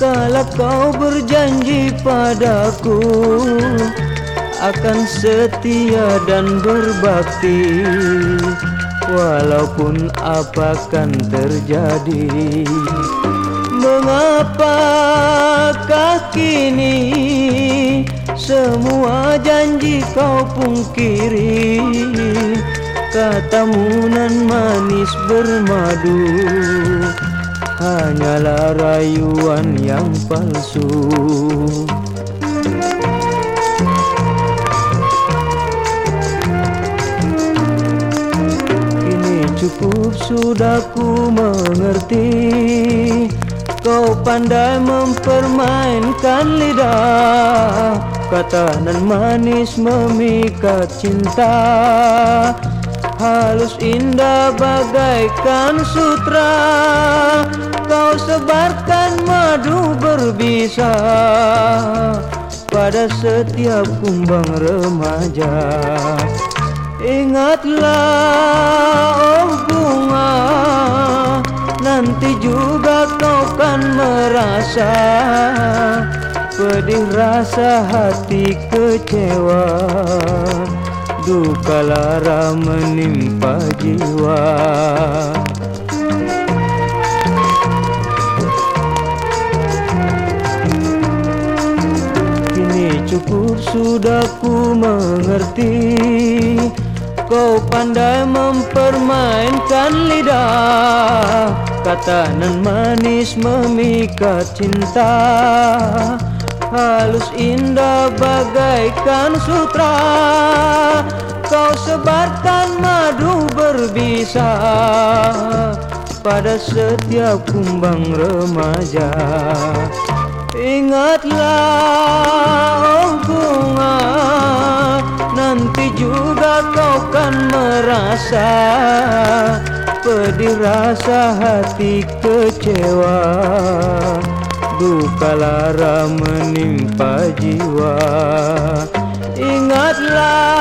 Kala kau berjanji padaku Akan setia dan berbakti Walaupun apakan terjadi. Mengapakah kini Semua janji kau pungkiri? Katamu nan manis bermadu hanyalah rayuan yang palsu. Kini cukup sudah ku mengerti Kau pandai mempermainkan lidah. Kata nan manis memikat cinta Halus indah bagaikan sutra. Kau sebarkan madu berbisa Pada setiap kumbang remaja. Ingatlah oh bunga Nanti juga kau kan merasa. Pedih rasa hati kecewa Duka lara menimpa jiwa. Kini cukup sudah ku mengerti Kau pandai mempermainkan lidah. Kata nan manis memikat cinta Halus indah bagaikan sutra sebarkan madu berbisa Pada setiap kumbang remaja. Ingatlah oh bunga Nanti juga kau kan merasa Pedih rasa hati kecewa. Duka lara menimpa jiwa. Ingatlah